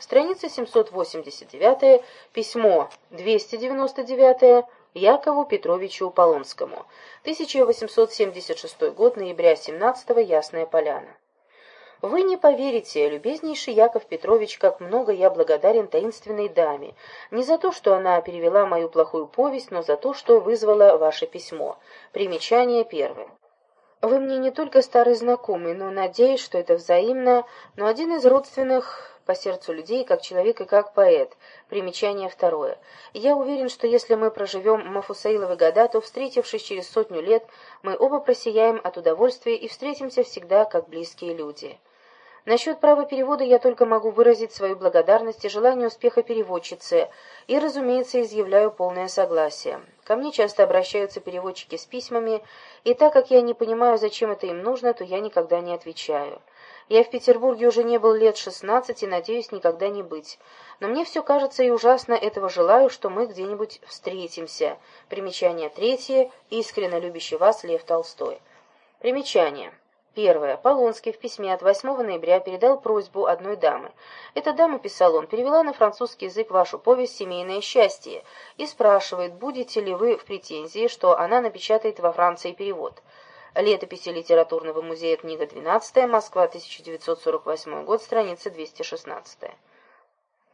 Страница 789, письмо 299 Якову Петровичу Полонскому. 1876 год, ноября 17 -го, Ясная Поляна. Вы не поверите, любезнейший Яков Петрович, как много я благодарен таинственной даме. Не за то, что она перевела мою плохую повесть, но за то, что вызвала ваше письмо. Примечание первое. Вы мне не только старый знакомый, но надеюсь, что это взаимно, но один из родственных по сердцу людей, как человек и как поэт. Примечание второе. Я уверен, что если мы проживем Мафусаиловы года, то, встретившись через сотню лет, мы оба просияем от удовольствия и встретимся всегда как близкие люди. Насчет права перевода я только могу выразить свою благодарность и желание успеха переводчицы, и, разумеется, изъявляю полное согласие. Ко мне часто обращаются переводчики с письмами, и так как я не понимаю, зачем это им нужно, то я никогда не отвечаю. Я в Петербурге уже не был лет шестнадцать и надеюсь никогда не быть. Но мне все кажется и ужасно этого желаю, что мы где-нибудь встретимся. Примечание третье. Искренне любящий вас Лев Толстой. Примечание. Первое. Полонский в письме от 8 ноября передал просьбу одной дамы. Эта дама, писал он, перевела на французский язык вашу повесть «Семейное счастье» и спрашивает, будете ли вы в претензии, что она напечатает во Франции перевод. Летописи литературного музея, книга 12, Москва, 1948 год, страница 216.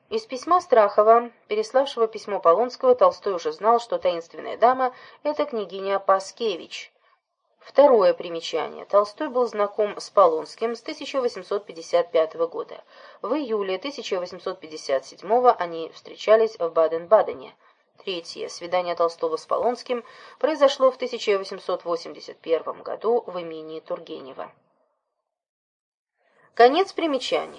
Из письма Страхова, переславшего письмо Полонского, Толстой уже знал, что таинственная дама — это княгиня Паскевич. Второе примечание. Толстой был знаком с Полонским с 1855 года. В июле 1857 они встречались в Баден-Бадене. Третье. Свидание Толстого с Полонским произошло в 1881 году в имении Тургенева. Конец примечаний.